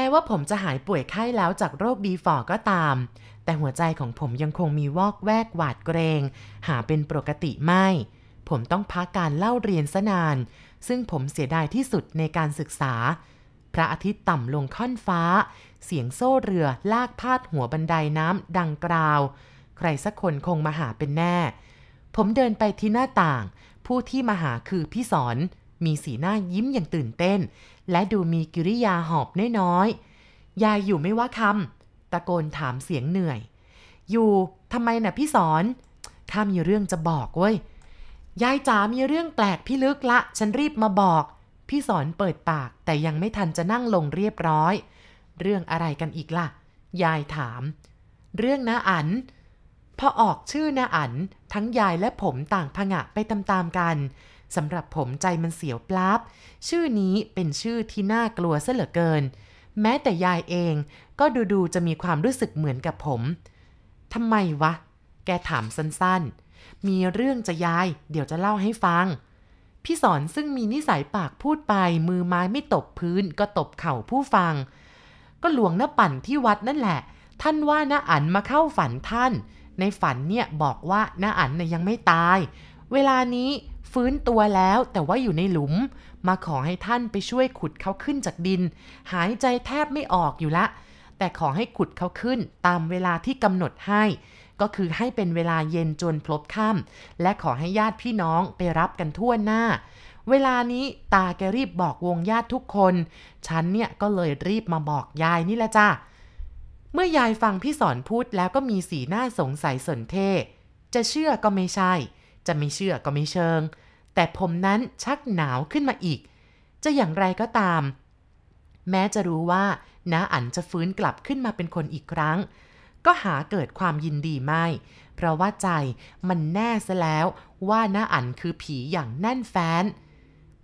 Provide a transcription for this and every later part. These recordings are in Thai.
ม้ว่าผมจะหายป่วยไข้แล้วจากโรคบีฟอร์ก็ตาม แต่หัวใจของผมยังคงมีวอกแวกหวาดเกรง หาเป็นปกติไม่ ผมต้องพักการเล่าเรียนซะนาน ซึ่งผมเสียดายที่สุดในการศึกษา พระอาทิตย์ต่ำลงค่อนฟ้า เสียงโซ่เรือลากพาดหัวบันไดน้ำดังกราว ใครสักคนคงมาหาเป็นแน่ ผมเดินไปที่หน้าต่าง ผู้ที่มาหาคือพี่สอนมีสีหน้ายิ้มอย่างตื่นเต้น และดูมีกิริยาหอบน้อยๆ ยายอยู่ไม่ว่าคำตะโกนถามเสียงเหนื่อย อยู่ทำไมน่ะพี่สอนข้ามีเรื่องจะบอกเว้ย ยายจ๋ามีเรื่องแปลกพี่ลึกละ ฉันรีบมาบอก พี่สอนเปิดปากแต่ยังไม่ทันจะนั่งลงเรียบร้อย เรื่องอะไรกันอีกล่ะ ยายถาม เรื่องน้าอันพอออกชื่อน้าอันทั้งยายและผมต่างผงะไปตามๆกัน สำหรับผมใจมันเสียวปลาบชื่อนี้เป็นชื่อที่น่ากลัวซะเหลือเกิน แม้แต่ยายเองก็ดูๆจะมีความรู้สึกเหมือนกับผมทำไมวะ แกถามสั้นๆ มีเรื่องจะยาย เดี๋ยวจะเล่าให้ฟัง พี่สอนซึ่งมีนิสัยปากพูดไป มือไม้ไม่ตบพื้นก็ตบเข่าผู้ฟัง ก็หลวงน้าปั่นที่วัดนั่นแหละ ท่านว่าน้าอันมาเข้าฝันท่าน ในฝันเนี่ยบอกว่าน้าอันน่ยยังไม่ตาย เวลานี้ฟื้นตัวแล้วแต่ว่าอยู่ในหลุม มาขอให้ท่านไปช่วยขุดเขาขึ้นจากดิน หายใจแทบไม่ออกอยู่ละ แต่ขอให้ขุดเขาขึ้นตามเวลาที่กำหนดให้ ก็คือให้เป็นเวลาเย็นจนพลบค่ำและขอให้ญาติพี่น้องไปรับกันทั่วหน้า เวลานี้ตาแกรีบบอกวงญาติทุกคน ฉันเนี่ยก็เลยรีบมาบอกยายนี่แหละจ้าเมื่อยายฟังพี่สอนพูดแล้วก็มีสีหน้าสงสัยสนเท จะเชื่อก็ไม่ใช่ จะไม่เชื่อก็ไม่เชิง แต่ผมนั้นชักหนาวขึ้นมาอีก จะอย่างไรก็ตาม แม้จะรู้ว่าน้าอันจะฟื้นกลับขึ้นมาเป็นคนอีกครั้ง ก็หาเกิดความยินดีไม่ เพราะว่าใจมันแน่ซะแล้วว่าน้าอันคือผีอย่างแน่นแฟ้น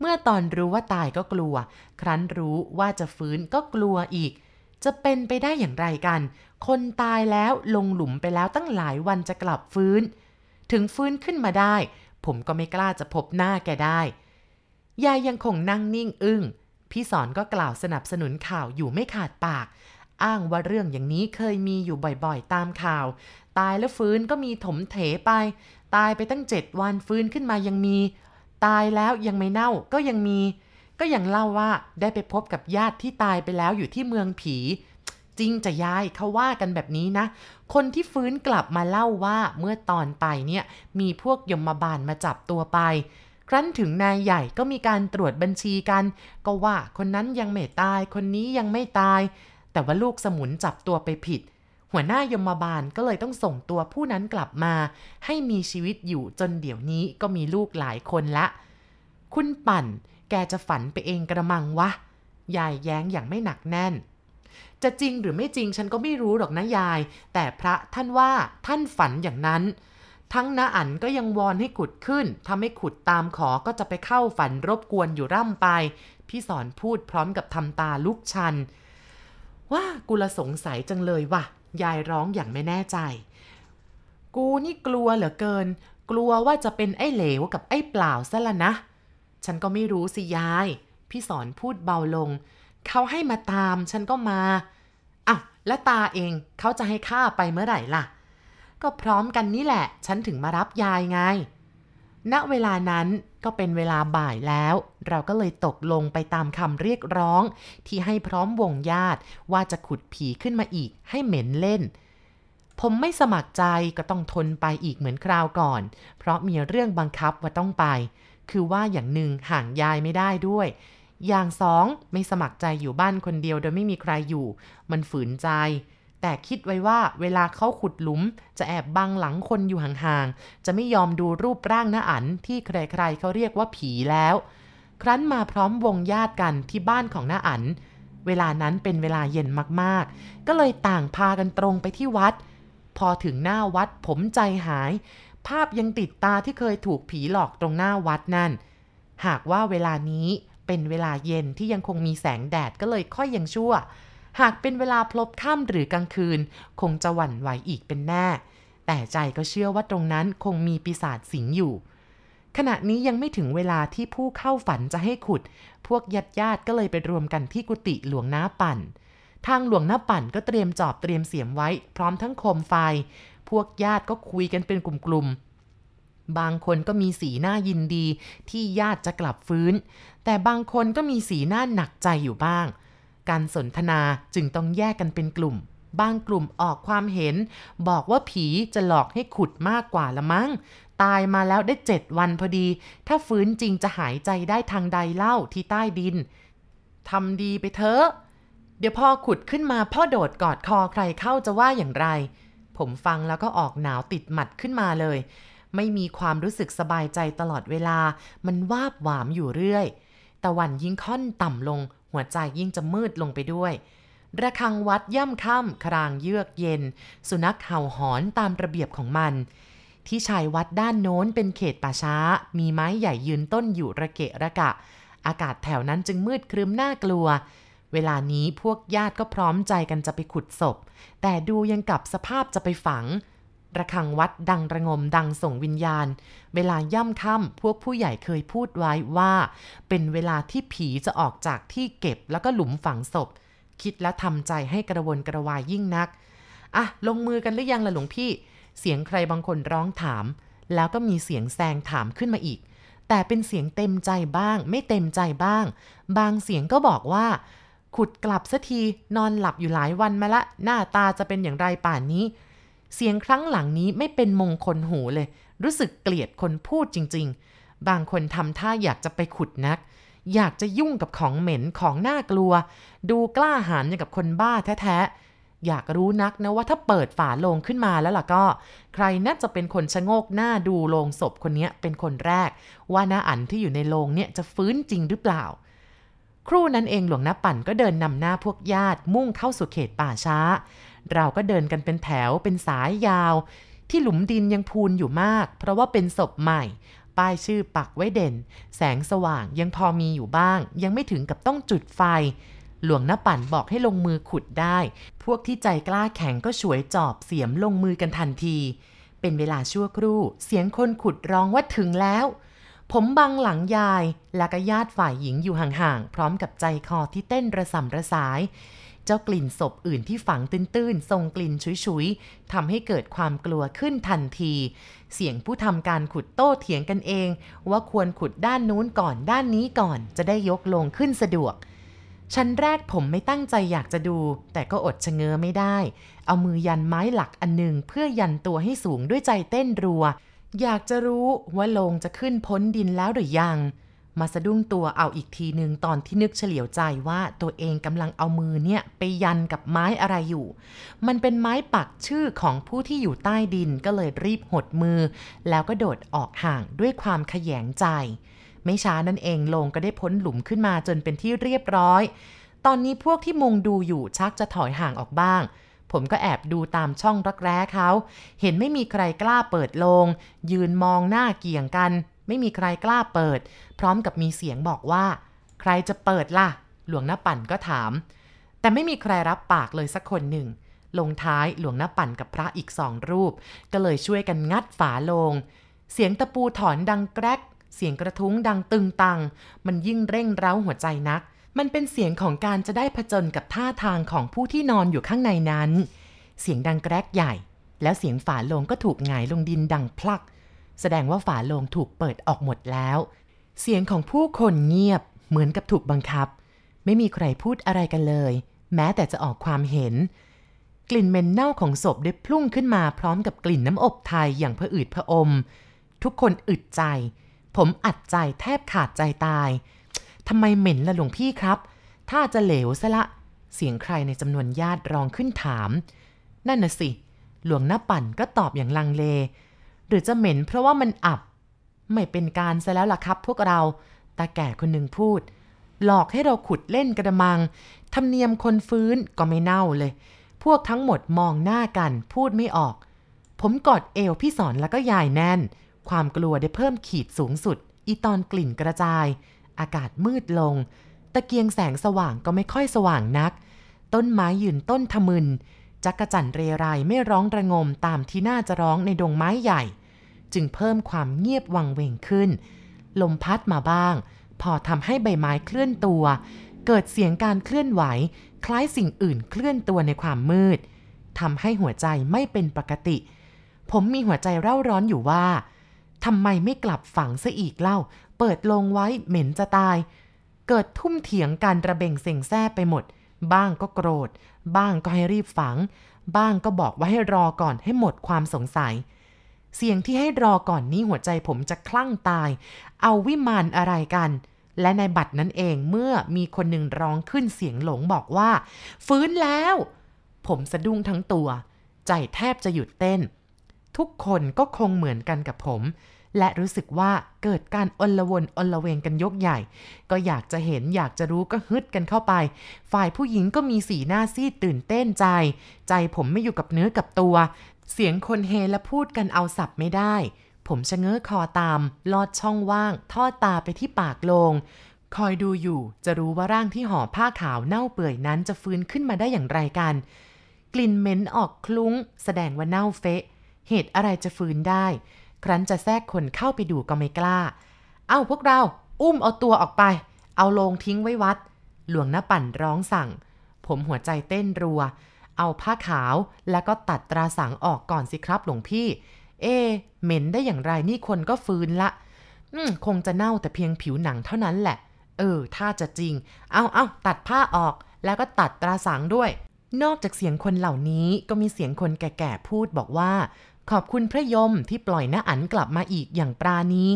เมื่อตอนรู้ว่าตายก็กลัว ครั้นรู้ว่าจะฟื้นก็กลัวอีกจะเป็นไปได้อย่างไรกัน คนตายแล้วลงหลุมไปแล้วตั้งหลายวันจะกลับฟื้น ถึงฟื้นขึ้นมาได้ ผมก็ไม่กล้าจะพบหน้าแกได้ ยายยังคงนั่งนิ่งอึง้ง พี่สอนก็กล่าวสนับสนุนข่าวอยู่ไม่ขาดปาก อ้างว่าเรื่องอย่างนี้เคยมีอยู่บ่อยๆ ตามข่าว ตายแล้วฟื้นก็มีถมเถไป ตายไปตั้งเจ็ดวันฟื้นขึ้นมายังมี ตายแล้วยังไม่เน่าก็ยังมี ก็ยังเล่าว่าได้ไปพบกับญาติที่ตายไปแล้วอยู่ที่เมืองผี จริงจะยายเขาว่ากันแบบนี้นะ คนที่ฟื้นกลับมาเล่าว่าเมื่อตอนไปเนี่ยมีพวกยมบาลมาจับตัวไป ครั้นถึงนายใหญ่ก็มีการตรวจบัญชีกัน ก็ว่าคนนั้นยังไม่ตาย คนนี้ยังไม่ตาย แต่ว่าลูกสมุนจับตัวไปผิด หัวหน้ายมบาลก็เลยต้องส่งตัวผู้นั้นกลับมา ให้มีชีวิตอยู่จนเดี๋ยวนี้ก็มีลูกหลายคนละ คุณปั่น แกจะฝันไปเองกระมังวะยายแย้งอย่างไม่หนักแน่น จะจริงหรือไม่จริงฉันก็ไม่รู้หรอกนะยาย แต่พระท่านว่าท่านฝันอย่างนั้น ทั้งน้าอันก็ยังวอนให้ขุดขึ้นถ้าไม่ขุดตามขอก็จะไปเข้าฝันรบกวนอยู่ร่ำไป พี่สอนพูดพร้อมกับทำตาลุกชัน ว่ากูละสงสัยจังเลยว่ะ ยายร้องอย่างไม่แน่ใจ กูนี่กลัวเหลือเกิน กลัวว่าจะเป็นไอ้เหลวกับไอ้เปล่าซะละนะ ฉันก็ไม่รู้สิยาย พี่สอนพูดเบาลง เขาให้มาตามฉันก็มาอ้าวแล้วตาเองเขาจะให้ข้าไปเมื่อไหร่ล่ะ ก็พร้อมกันนี่แหละ ฉันถึงมารับยายไง ณ เวลานั้นก็เป็นเวลาบ่ายแล้ว เราก็เลยตกลงไปตามคำเรียกร้อง ที่ให้พร้อมวงญาติว่าจะขุดผีขึ้นมาอีกให้เหม็นเล่น ผมไม่สมัครใจก็ต้องทนไปอีกเหมือนคราวก่อน เพราะมีเรื่องบังคับว่าต้องไป คือว่าอย่างหนึ่งห่างยายไม่ได้ด้วย อย่างสองไม่สมัครใจอยู่บ้านคนเดียวโดยไม่มีใครอยู่ มันฝืนใจ แต่คิดไว้ว่าเวลาเขาขุดหลุม จะแอบบังหลังคนอยู่ห่างๆ จะไม่ยอมดูรูปร่างหน้าอันที่ใครๆเขาเรียกว่าผีแล้ว ครั้นมาพร้อมวงญาติกันที่บ้านของหน้าอัน เวลานั้นเป็นเวลาเย็นมากๆ ก็เลยต่างพากันตรงไปที่วัด พอถึงหน้าวัดผมใจหาย ภาพยังติดตาที่เคยถูกผีหลอกตรงหน้าวัดนั่นหากว่าเวลานี้ เป็นเวลาเย็นที่ยังคงมีแสงแดดก็เลยค่อยยังชั่ว หากเป็นเวลาพลบค่ำหรือกลางคืน คงจะหวั่นไหวอีกเป็นแน่ แต่ใจก็เชื่อว่าตรงนั้นคงมีปีศาจสิงอยู่ ขณะนี้ยังไม่ถึงเวลาที่ผู้เข้าฝันจะให้ขุด พวกญาติญาติก็เลยไปรวมกันที่กุฏิหลวงน้าปั่น ทางหลวงน้าปั่นก็เตรียมจอบเตรียมเสียมไว้ พร้อมทั้งโคมไฟ พวกญาติก็คุยกันเป็นกลุ่มๆ บางคนก็มีสีหน้ายินดีที่ญาติจะกลับฟื้น แต่บางคนก็มีสีหน้าหนักใจอยู่บ้าง การสนทนาจึงต้องแยกกันเป็นกลุ่ม บางกลุ่มออกความเห็น บอกว่าผีจะหลอกให้ขุดมากกว่าละมั้ง ตายมาแล้วได้เจ็ดวันพอดี ถ้าฟื้นจริงจะหายใจได้ทางใดเล่าที่ใต้ดินทำดีไปเถอะ เดี๋ยวพอขุดขึ้นมาพ่อโดดกอดคอใครเข้าจะว่าอย่างไร ผมฟังแล้วก็ออกหนาวติดหมัดขึ้นมาเลย ไม่มีความรู้สึกสบายใจตลอดเวลา มันวาบหวามอยู่เรื่อยตะวันยิ่งค่อนต่ำลง หัวใจยิ่งจะมืดลงไปด้วย ระฆังวัดย่ำค่ำครางเยือกเย็น สุนัขเห่าหอนตามระเบียบของมัน ที่ชายวัดด้านโน้นเป็นเขตป่าช้า มีไม้ใหญ่ยืนต้นอยู่ระเกะระกะ อากาศแถวนั้นจึงมืดครึ้มน่ากลัวเวลานี้พวกญาติก็พร้อมใจกันจะไปขุดศพ แต่ดูยังกับสภาพจะไปฝัง ระฆังวัดดังระงมดังส่งวิญญาณ เวลาย่ำค่ำพวกผู้ใหญ่เคยพูดไว้ว่า เป็นเวลาที่ผีจะออกจากที่เก็บแล้วก็หลุมฝังศพ คิดและทำใจให้กระวนกระวายยิ่งนัก อะ ลงมือกันหรือยังล่ะหลวงพี่ เสียงใครบางคนร้องถาม แล้วก็มีเสียงแซงถามขึ้นมาอีก แต่เป็นเสียงเต็มใจบ้าง ไม่เต็มใจบ้าง บางเสียงก็บอกว่าขุดกลับสัทีนอนหลับอยู่หลายวันมาละ หน้าตาจะเป็นอย่างไรป่านนี้ เสียงครั้งหลังนี้ไม่เป็นมงคลหูเลย รู้สึกเกลียดคนพูดจริง ๆ บางคนทำท่าอยากจะไปขุดนัก อยากจะยุ่งกับของเหม็นของน่ากลัว ดูกล้าหาญอย่างกับคนบ้าแท้ๆ อยากรู้นักนะว่าถ้าเปิดฝาโลงขึ้นมาแล้วล่ะก็ ใครน่าจะเป็นคนชะโงกหน้าดูโลงศพคนนี้เป็นคนแรก ว่าน้าอันที่อยู่ในโลงเนี่ยจะฟื้นจริงหรือเปล่าครู่นั้นเองหลวงน้าปั่นก็เดินนำหน้าพวกญาติมุ่งเข้าสู่เขตป่าช้า เราก็เดินกันเป็นแถวเป็นสายยาว ที่หลุมดินยังพูนอยู่มาก เพราะว่าเป็นศพใหม่ ป้ายชื่อปักไว้เด่น แสงสว่างยังพอมีอยู่บ้าง ยังไม่ถึงกับต้องจุดไฟ หลวงน้าปั่นบอกให้ลงมือขุดได้ พวกที่ใจกล้าแข็งก็ฉวยจอบเสียมลงมือกันทันที เป็นเวลาชั่วครู่ เสียงคนขุดร้องว่าถึงแล้วผมบังหลังยายและก็ญาติฝ่ายหญิงอยู่ห่างๆ พร้อมกับใจคอที่เต้นระส่ำระสาย เจ้ากลิ่นศพอื่นที่ฝังตื้นๆส่งกลิ่นชุยๆทำให้เกิดความกลัวขึ้นทันที เสียงผู้ทำการขุดโต้เถียงกันเอง ว่าควรขุดด้านนู้นก่อนด้านนี้ก่อนจะได้ยกลงขึ้นสะดวกชั้นแรกผมไม่ตั้งใจอยากจะดู แต่ก็อดชะเง้อไม่ได้ เอามือยันไม้หลักอันหนึ่งเพื่อยันตัวให้สูงด้วยใจเต้นรัว อยากจะรู้ว่าลงจะขึ้นพ้นดินแล้วหรือยัง มาสะดุ้งตัวเอาอีกทีหนึ่งตอนที่นึกเฉลียวใจว่าตัวเองกำลังเอามือเนี่ยไปยันกับไม้อะไรอยู่ มันเป็นไม้ปักชื่อของผู้ที่อยู่ใต้ดินก็เลยรีบหดมือ แล้วก็โดดออกห่างด้วยความขยงใจ ไม่ช้านั่นเองลงก็ได้พ้นหลุมขึ้นมาจนเป็นที่เรียบร้อย ตอนนี้พวกที่มุงดูอยู่ชักจะถอยห่างออกบ้างผมก็แอบดูตามช่องรักแร้เขา เห็นไม่มีใครกล้าเปิดโลง ยืนมองหน้าเกี่ยงกัน ไม่มีใครกล้าเปิด พร้อมกับมีเสียงบอกว่า ใครจะเปิดล่ะ หลวงหน้าปั่นก็ถาม แต่ไม่มีใครรับปากเลยสักคนหนึ่ง ลงท้ายหลวงหน้าปั่นกับพระอีกสองรูป ก็เลยช่วยกันงัดฝาโลง เสียงตะปูถอนดังแกรก เสียงกระทุ้งดังตึงตัง มันยิ่งเร่งเร้าหัวใจนัก มันเป็นเสียงของการจะได้ผจญกับท่าทางของผู้ที่นอนอยู่ข้างในนั้น เสียงดังแกรกใหญ่ แล้วเสียงฝาโลงก็ถูกหงายลงดินดังพลัก แสดงว่าฝาโลงถูกเปิดออกหมดแล้ว เสียงของผู้คนเงียบเหมือนกับถูกบังคับ ไม่มีใครพูดอะไรกันเลย แม้แต่จะออกความเห็น กลิ่นเหม็นเน่าของศพได้พุ่งขึ้นมาพร้อมกับกลิ่นน้ำอบไทยอย่างผะอืดผะอม ทุกคนอึดใจ ผมอัดใจแทบขาดใจตายทำไมเหม็นละหลวงพี่ครับ ถ้าจะเหลวซะละ เสียงใครในจำนวนญาติร้องขึ้นถาม นั่นน่ะสิ หลวงหน้าปั่นก็ตอบอย่างลังเล หรือจะเหม็นเพราะว่ามันอับ ไม่เป็นการซะแล้วล่ะครับพวกเราตาแก่คนหนึ่งพูด หลอกให้เราขุดเล่นกระมังธรรมเนียมคนฟื้นก็ไม่เน่าเลย พวกทั้งหมดมองหน้ากันพูดไม่ออก ผมกอดเอวพี่สอนแล้วก็ยายแน่น ความกลัวได้เพิ่มขีดสูงสุด อีตอนกลิ่นกระจาย อากาศมืดลง ตะเกียงแสงสว่างก็ไม่ค่อยสว่างนัก ต้นไม้ยืนต้นทะมึน จักระจั่นเรไรไม่ร้องระงมตามที่น่าจะร้องในดงไม้ใหญ่ จึงเพิ่มความเงียบวังเวงขึ้น ลมพัดมาบ้าง พอทำให้ใบไม้เคลื่อนตัว เกิดเสียงการเคลื่อนไหว คล้ายสิ่งอื่นเคลื่อนตัวในความมืดทำให้หัวใจไม่เป็นปกติ ผมมีหัวใจเร่าร้อนอยู่ว่าทำไมไม่กลับฝังซะอีกเล่า เปิดลงไว้เหม็นจะตาย เกิดทุ่มเถียงการระเบงเซ็งแซ่ไปหมด บ้างก็โกรธ บ้างก็ให้รีบฝัง บ้างก็บอกว่าให้รอก่อนให้หมดความสงสัย เสียงที่ให้รอก่อนนี้หัวใจผมจะคลั่งตาย เอาวิมานอะไรกัน และในบัตรนั้นเองเมื่อมีคนหนึ่งร้องขึ้นเสียงหลงบอกว่า ฟื้นแล้ว ผมสะดุ้งทั้งตัว ใจแทบจะหยุดเต้น ทุกคนก็คงเหมือนกันกับผม และรู้สึกว่าเกิดการอลวนอลเวงกันยกใหญ่ ก็อยากจะเห็นอยากจะรู้ก็ฮึดกันเข้าไป ฝ่ายผู้หญิงก็มีสีหน้าซีดตื่นเต้นใจ ใจผมไม่อยู่กับเนื้อกับตัว เสียงคนเฮและพูดกันเอาสับไม่ได้ ผมชะเง้อคอตาม ลอดช่องว่าง ทอดตาไปที่ปากโลงคอยดูอยู่จะรู้ว่าร่างที่ห่อผ้าขาวเน่าเปื่อยนั้นจะฟื้นขึ้นมาได้อย่างไรกัน กลิ่นเหม็นออกคลุ้ง แสดงว่าเน่าเฟะ เหตุอะไรจะฟื้นได้ ครั้นจะแทรกคนเข้าไปดูก็ไม่กล้า เอาพวกเรา อุ้มเอาตัวออกไป เอาโลงทิ้งไว้วัด หลวงน้าปั่นร้องสั่ง ผมหัวใจเต้นรัว เอาผ้าขาวแล้วก็ตัดตราสังออกก่อนสิครับหลวงพี่ เอ เหม็นได้อย่างไรนี่คนก็ฟื้นละ อืมคงจะเน่าแต่เพียงผิวหนังเท่านั้นแหละ เออ ถ้าจะจริง เอาเอาตัดผ้าออก แล้วก็ตัดตราสังด้วยนอกจากเสียงคนเหล่านี้ก็มีเสียงคนแก่ๆพูดบอกว่า ขอบคุณพระยมที่ปล่อยน้าอันกลับมาอีกอย่างปราณี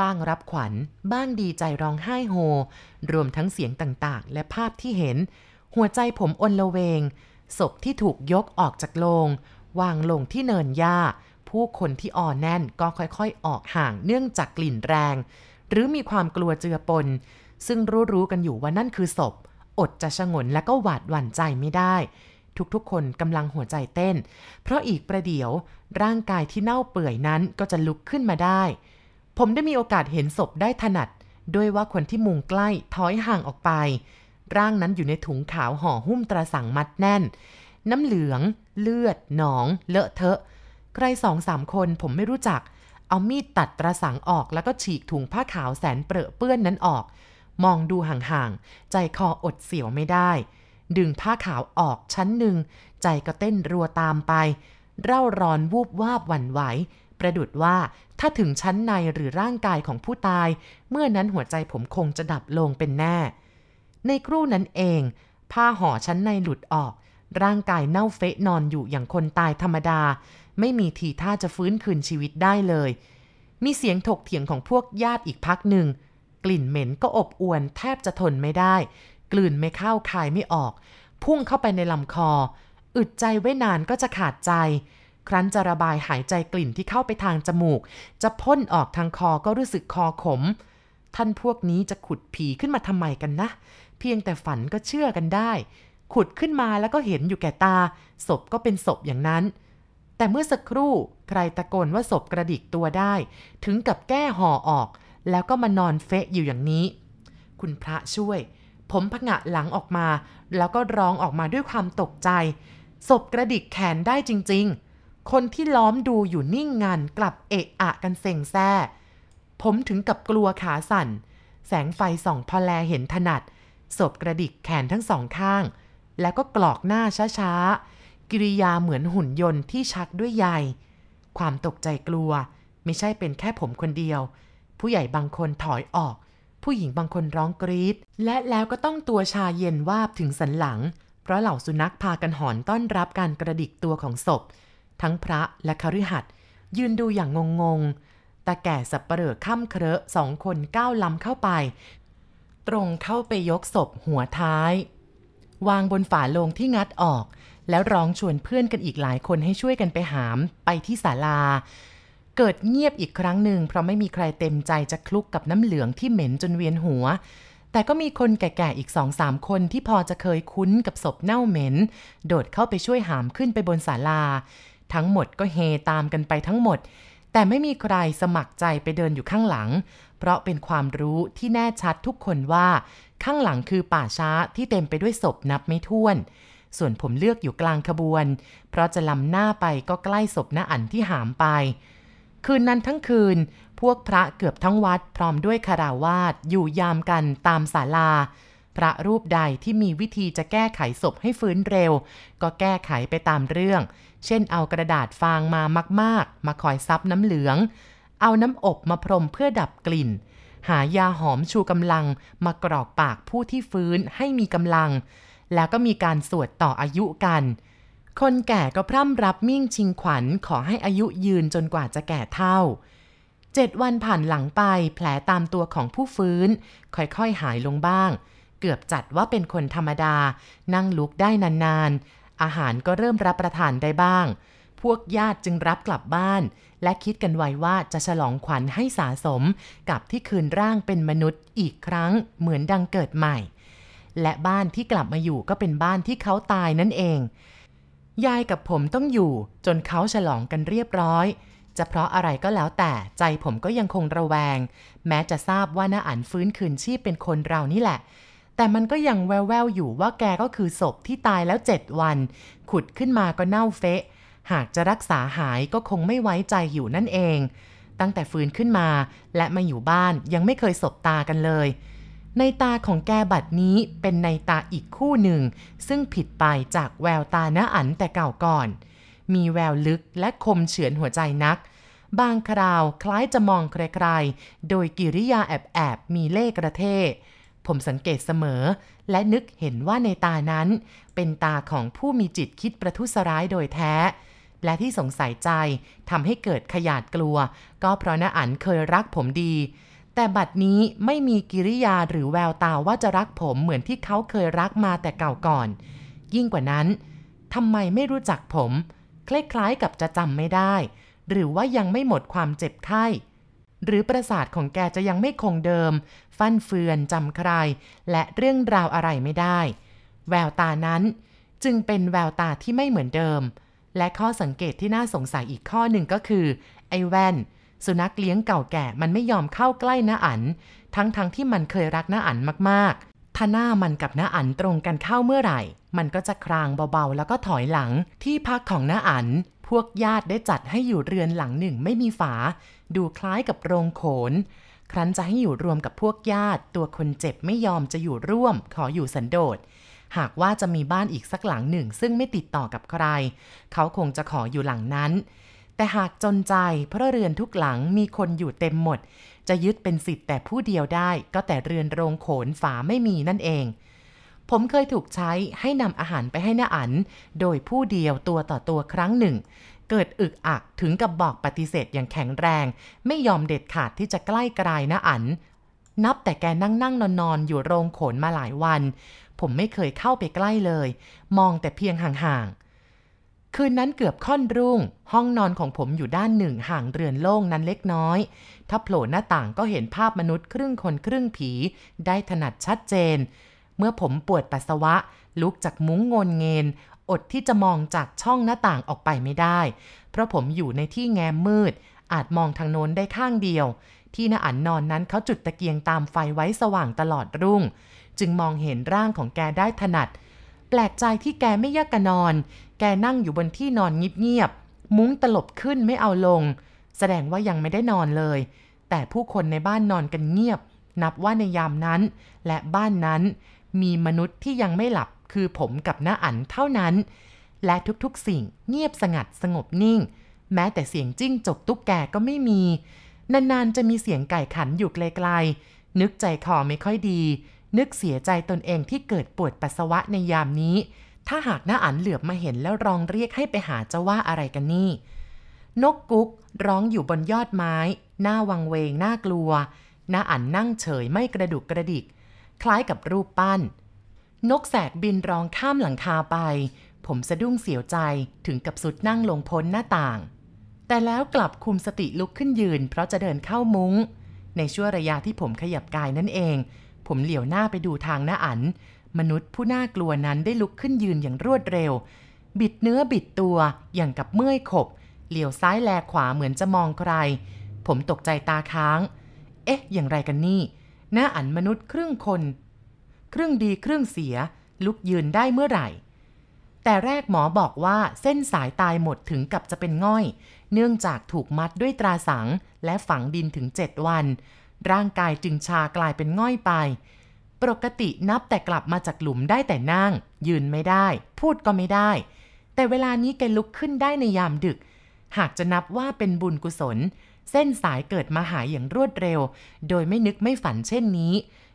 บ้างรับขวัญ บ้างดีใจร้องไห้โฮ รวมทั้งเสียงต่างๆ และภาพที่เห็น หัวใจผมอนละเวง ศพที่ถูกยกออกจากโลง วางลงที่เนินหญ้า ผู้คนที่อ่อนแน่นก็ค่อยๆ ออกห่างเนื่องจากกลิ่นแรง หรือมีความกลัวเจือปน ซึ่งรู้ๆกันอยู่ว่านั่นคือศพ อดจะชงนและก็หวาดหวั่นใจไม่ได้ ทุกๆ คนกำลังหัวใจเต้น เพราะอีกประเดี๋ยวร่างกายที่เน่าเปื่อยนั้นก็จะลุกขึ้นมาได้ ผมได้มีโอกาสเห็นศพได้ถนัด ด้วยว่าคนที่มุงใกล้ถอยห่างออกไป ร่างนั้นอยู่ในถุงขาวห่อหุ้มตราสังมัดแน่น น้ำเหลือง เลือด หนอง เลอะเทอะ ใครสองสามคนผมไม่รู้จัก เอามีดตัดตราสังออกแล้วก็ฉีกถุงผ้าขาวแสนเปรอะเปื้อนนั้นออก มองดูห่างๆใจคออดเสียวไม่ได้ ดึงผ้าขาวออกชั้นหนึ่ง ใจก็เต้นรัวตามไป เร่าร้อนวูบวาบหวั่นไหว ประดุดว่าถ้าถึงชั้นในหรือร่างกายของผู้ตาย เมื่อนั้นหัวใจผมคงจะดับลงเป็นแน่ ในครู่นั้นเอง ผ้าห่อชั้นในหลุดออก ร่างกายเน่าเฟะนอนอยู่อย่างคนตายธรรมดา ไม่มีทีท่าจะฟื้นคืนชีวิตได้เลย มีเสียงถกเถียงของพวกญาติอีกพักหนึ่งกลิ่นเหม็นก็อบอวนแทบจะทนไม่ได้ กลืนไม่เข้าคายไม่ออก พุ่งเข้าไปในลำคอ อึดใจไว้นานก็จะขาดใจ ครั้นจะระบายหายใจกลิ่นที่เข้าไปทางจมูก จะพ่นออกทางคอก็รู้สึกคอขม ท่านพวกนี้จะขุดผีขึ้นมาทำไมกันนะ เพียงแต่ฝันก็เชื่อกันได้ ขุดขึ้นมาแล้วก็เห็นอยู่แก่ตา ศพก็เป็นศพอย่างนั้น แต่เมื่อสักครู่ใครตะโกนว่าศพกระดิกตัวได้ ถึงกับแก้ห่อออก แล้วก็มานอนเฟะอยู่อย่างนี้ คุณพระช่วย ผมผงะหลังออกมา แล้วก็ร้องออกมาด้วยความตกใจ ศพกระดิกแขนได้จริง ๆ คนที่ล้อมดูอยู่นิ่งงันกลับเอะอะกันเซ็งแซ่ ผมถึงกับกลัวขาสั่น แสงไฟส่องพอแลเห็นถนัด ศพกระดิกแขนทั้งสองข้าง แล้วก็กรอกหน้าช้าๆ กิริยาเหมือนหุ่นยนต์ที่ชักด้วยใย ความตกใจกลัว ไม่ใช่เป็นแค่ผมคนเดียว ผู้ใหญ่บางคนถอยออก ผู้หญิงบางคนร้องกรีดและแล้วก็ต้องตัวชาเย็นวาบถึงสันหลัง เพราะเหล่าสุนัขพากันหอนต้อนรับการกระดิกตัวของศพ ทั้งพระและคฤหัสถ์ยืนดูอย่างงงๆตาแก่สับเปลือค่ำเคราะสองคนก้าวล้ำเข้าไป ตรงเข้าไปยกศพหัวท้าย วางบนฝาโลงที่งัดออก แล้วร้องชวนเพื่อนกันอีกหลายคนให้ช่วยกันไปหามไปที่ศาลา เกิดเงียบอีกครั้งหนึ่งเพราะไม่มีใครเต็มใจจะคลุกกับน้ำเหลืองที่เหม็นจนเวียนหัว แต่ก็มีคนแก่ๆอีกสองสามคนที่พอจะเคยคุ้นกับศพเน่าเหม็น โดดเข้าไปช่วยหามขึ้นไปบนศาลา ทั้งหมดก็เฮตามกันไปทั้งหมด แต่ไม่มีใครสมัครใจไปเดินอยู่ข้างหลัง เพราะเป็นความรู้ที่แน่ชัดทุกคนว่า ข้างหลังคือป่าช้าที่เต็มไปด้วยศพนับไม่ถ้วนส่วนผมเลือกอยู่กลางขบวน เพราะจะลำหน้าไปก็ใกล้ศพน้าอันที่หามไป คืนนั้นทั้งคืน พวกพระเกือบทั้งวัดพร้อมด้วยคาราวาสอยู่ยามกันตามศาลา พระรูปใดที่มีวิธีจะแก้ไขศพให้ฟื้นเร็ว ก็แก้ไขไปตามเรื่อง เช่นเอากระดาษฟางมามาก ๆ มาคอยซับน้ำเหลือง เอาน้ำอบมาพรมเพื่อดับกลิ่น หายาหอมชูกำลังมากรอกปากผู้ที่ฟื้นให้มีกำลัง แล้วก็มีการสวดต่ออายุกัน คนแก่ก็พร่ำรับมิ่งชิงขวัญขอให้อายุยืนจนกว่าจะแก่เท่าเจ็ดวันผ่านหลังไปแผลตามตัวของผู้ฟื้น ค่อยๆหายลงบ้าง เกือบจัดว่าเป็นคนธรรมดา นั่งลุกได้นานๆ อาหารก็เริ่มรับประทานได้บ้าง พวกญาติจึงรับกลับบ้าน และคิดกันไว้ว่าจะฉลองขวัญให้สาสม กับที่คืนร่างเป็นมนุษย์อีกครั้งเหมือนดังเกิดใหม่ และบ้านที่กลับมาอยู่ก็เป็นบ้านที่เขาตายนั่นเอง ยายกับผมต้องอยู่จนเขาฉลองกันเรียบร้อย จะเพราะอะไรก็แล้วแต่ใจผมก็ยังคงระแวง แม้จะทราบว่าน้าอันฟื้นคืนชีพเป็นคนเรานี่แหละ แต่มันก็ยังแววๆอยู่ว่าแกก็คือศพที่ตายแล้วเจ็ดวัน ขุดขึ้นมาก็เน่าเฟะ หากจะรักษาหายก็คงไม่ไว้ใจอยู่นั่นเอง ตั้งแต่ฟื้นขึ้นมาและมาอยู่บ้านยังไม่เคยสบตากันเลย ในตาของแกบัดนี้เป็นในตาอีกคู่หนึ่ง ซึ่งผิดไปจากแววตาน้าอันแต่เก่าก่อน มีแววลึกและคมเฉือนหัวใจนัก บางคราวคล้ายจะมองใครๆโดยกิริยาแอบๆ มีเล่กระเทผมสังเกตเสมอ และนึกเห็นว่าในตานั้น เป็นตาของผู้มีจิตคิดประทุษร้ายโดยแท้ และที่สงสัยใจทำให้เกิดขยาดกลัว ก็เพราะน้าอันเคยรักผมดี แต่บัดนี้ไม่มีกิริยาหรือแววตาว่าจะรักผมเหมือนที่เขาเคยรักมาแต่เก่าก่อน ยิ่งกว่านั้นทำไมไม่รู้จักผม คล้ายๆกับจะจำไม่ได้ หรือว่ายังไม่หมดความเจ็บไข้ หรือประสาทของแกจะยังไม่คงเดิม ฟั่นเฟือนจำใคร และเรื่องราวอะไรไม่ได้ แววตานั้นจึงเป็นแววตาที่ไม่เหมือนเดิม และข้อสังเกตที่น่าสงสัยอีกข้อหนึ่งก็คือ ไอ้แว่น สุนัขเลี้ยงเก่าแก่มันไม่ยอมเข้าใกล้น้าอัน ทั้งๆทที่มันเคยรักน้าอันมากๆถ้าหน้ามันกับน้าอันตรงกันเข้าเมื่อไหร่ มันก็จะครางเบาๆ แล้วก็ถอยหลังที่พักของน้าอัน พวกญาติได้จัดให้อยู่เรือนหลังหนึ่งไม่มีฝา ดูคล้ายกับโรงโขน ครั้นจะให้อยู่รวมกับพวกญาติ ตัวคนเจ็บไม่ยอมจะอยู่ร่วม ขออยู่สันโดษหากว่าจะมีบ้านอีกสักหลังหนึ่ง ซึ่งไม่ติดต่อกับใคร เขาคงจะขออยู่หลังนั้น แต่หากจนใจเพราะเรือนทุกหลังมีคนอยู่เต็มหมด จะยึดเป็นสิทธิ์แต่ผู้เดียวได้ ก็แต่เรือนโรงโขนฝาไม่มีนั่นเอง ผมเคยถูกใช้ให้นำอาหารไปให้น้าอัน โดยผู้เดียวตัวต่อตัวครั้งหนึ่ง เกิดอึกอักถึงกับบอกปฏิเสธอย่างแข็งแรง ไม่ยอมเด็ดขาดที่จะใกล้กลายน้าอัน นับแต่แกนั่งนั่งนอนนอนอยู่โรงโขนมาหลายวัน ผมไม่เคยเข้าไปใกล้เลย มองแต่เพียงห่างๆ คืนนั้นเกือบค่อนรุ่ง ห้องนอนของผมอยู่ด้านหนึ่งห่างเรือนโล่งนั้นเล็กน้อย ถ้าโผล่หน้าต่างก็เห็นภาพมนุษย์ครึ่งคนครึ่งผี ได้ถนัดชัดเจน เมื่อผมปวดปัสสาวะ ลุกจากมุ้งงนเงินอดที่จะมองจากช่องหน้าต่างออกไปไม่ได้ เพราะผมอยู่ในที่แงมมืด อาจมองทางโน้นได้ข้างเดียว ที่น้าอันนอนนั้นเขาจุดตะเกียงตามไฟไว้สว่างตลอดรุ่ง จึงมองเห็นร่างของแกได้ถนัด แปลกใจที่แกไม่ยากกะนอน แกนั่งอยู่บนที่นอนเงียบๆ มุ้งตลบขึ้นไม่เอาลง แสดงว่ายังไม่ได้นอนเลย แต่ผู้คนในบ้านนอนกันเงียบ นับว่าในยามนั้น และบ้านนั้น มีมนุษย์ที่ยังไม่หลับคือผมกับน้าอันเท่านั้น และทุกๆสิ่งเงียบสงัดสงบนิ่ง แม้แต่เสียงจิ้งจกตุ๊กแกก็ไม่มี นานๆจะมีเสียงไก่ขันอยู่ไกลๆนึกใจคอไม่ค่อยดี นึกเสียใจตนเองที่เกิดปวดปัสสาวะในยามนี้ ถ้าหากหน้าอันเหลือบมาเห็นแล้วร้องเรียกให้ไปหาจะว่าอะไรกันนี่ นกกุ๊กร้องอยู่บนยอดไม้ หน้าวังเวง น่ากลัว หน้าอันนั่งเฉยไม่กระดุกกระดิก คล้ายกับรูปปั้น นกแสกบินร้องข้ามหลังคาไป ผมสะดุ้งเสียวใจถึงกับสุดนั่งลงพ้นหน้าต่าง แต่แล้วกลับคุมสติลุกขึ้นยืน เพราะจะเดินเข้ามุง้ง ในช่วงระยะที่ผมขยับกายนั่นเอง ผมเหลียวหน้าไปดูทางหน้าอัน มนุษย์ผู้น่ากลัวนั้นได้ลุกขึ้นยืนอย่างรวดเร็ว บิดเนื้อบิดตัวอย่างกับเมื่อยขบ เหลียวซ้ายแลขวาเหมือนจะมองใคร ผมตกใจตาค้าง เอ๊ะ อย่างไรกันนี่ หน้าอันมนุษย์ครึ่งคน ครึ่งดีครึ่งเสีย ลุกยืนได้เมื่อไหร่ แต่แรกหมอบอกว่าเส้นสายตายหมดถึงกับจะเป็นง่อย เนื่องจากถูกมัดด้วยตราสัง และฝังดินถึงเจ็ดวัน ร่างกายจึงชากลายเป็นง่อยไป ปกตินับแต่กลับมาจากหลุมได้แต่นั่ง ยืนไม่ได้ พูดก็ไม่ได้ แต่เวลานี้แกลุกขึ้นได้ในยามดึก หากจะนับว่าเป็นบุญกุศล เส้นสายเกิดมาหายอย่างรวดเร็ว โดยไม่นึกไม่ฝันเช่นนี้